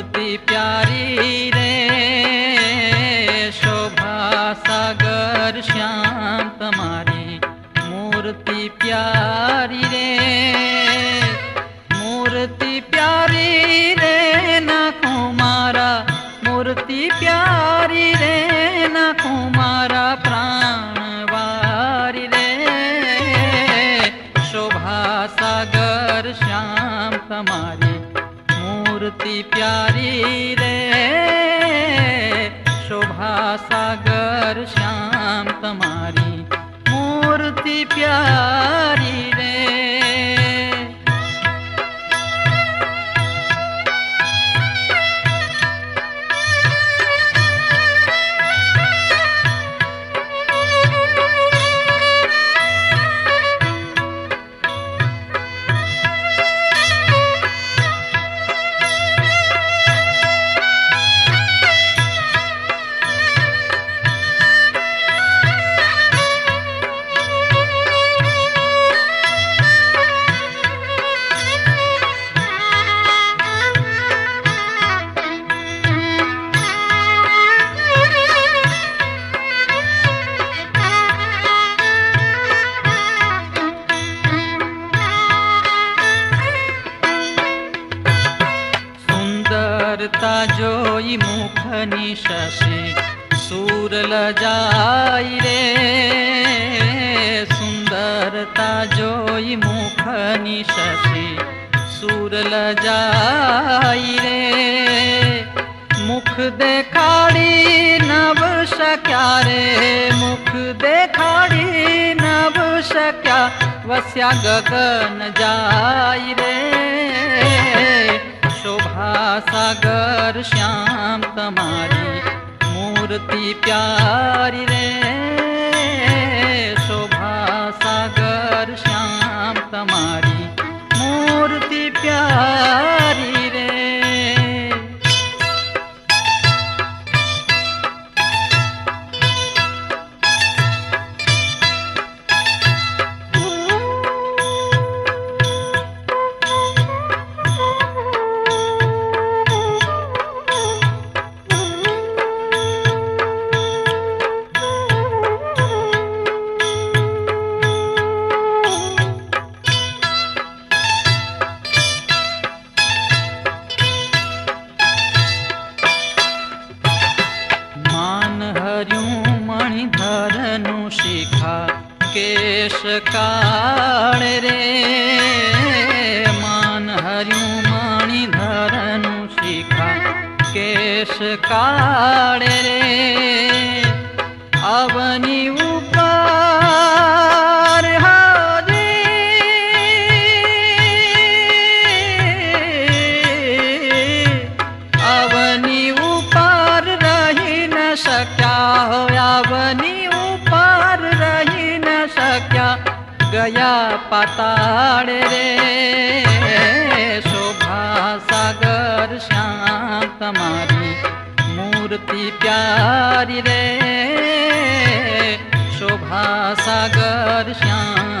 धरती प्यारी रे। Yeah. शि रे सुन्दरता जो मुख नि रे मुख देखाड़ी नव शक्या रे। मुख देखाड़ी नव शक्या गगन गन जायरे शोभा सागर श्याम तुम्हारी मूर्ति प्यारी रे। કેશ કાળ રે માન હર્યું મણિધરનું શિખા કેશ કાળ રે गया पाताड़ रे। शोभा सागर श्याम तुम्हारी मूर्ति प्यारी रे। शोभा सागर श्याम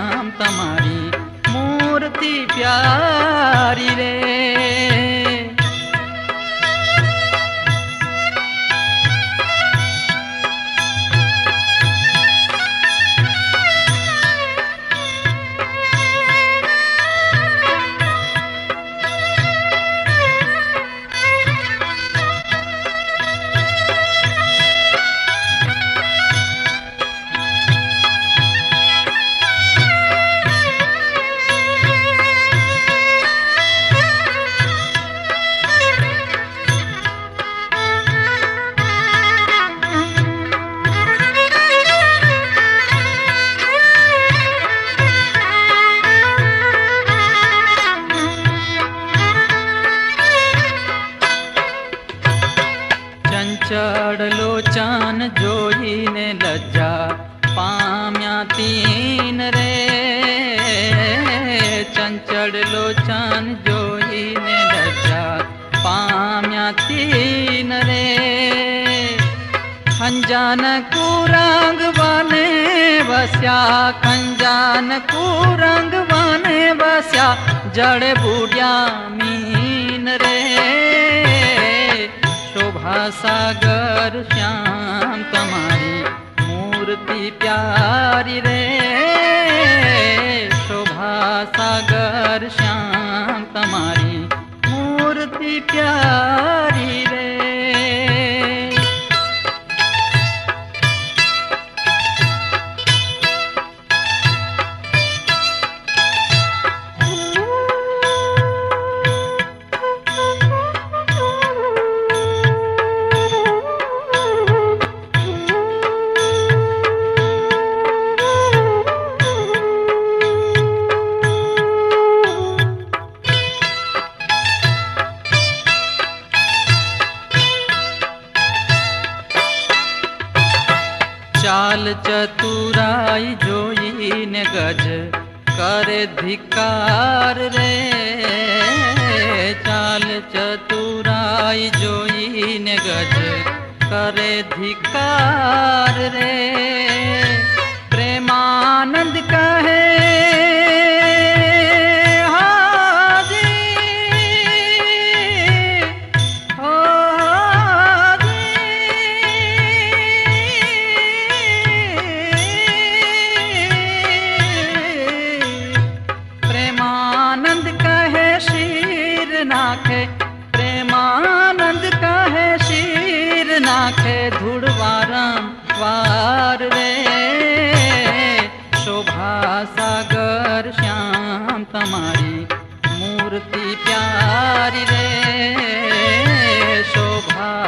ચંચળ લોચન જોઈને લજ્જા પામ્યા તીન રે ચંચળ લોચન જોઈને લજ્જા પામ્યા તીન રે ખંજાન કુરંગ વને વસ્યા ખંજાન કુરંગ વને વસ્યા જળ બુડ્યા મીન सागर श्याम तुम्हारी मूर्ति प्यारी रे। शोभा सागर श्याम तुम्हारी मूर्ति प्यारी चाल चतुराई जोई ने गज करे धिकार रे। चाल चतुराई जोई ने गज करे धिकार रे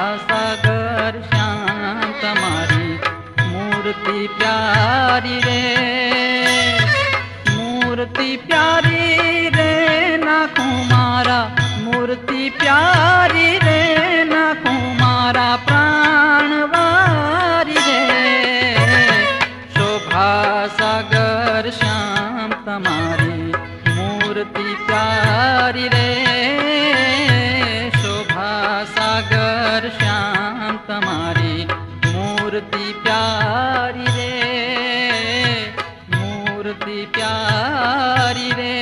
सागर श्याम तुम्हारी मूर्ति प्यारी रे। मूर्ति प्यारी रे ना कुमारा मूर्ति प्यारी तुम्हारी मूर्ति प्यारी रे मूर्ति प्यारी रे।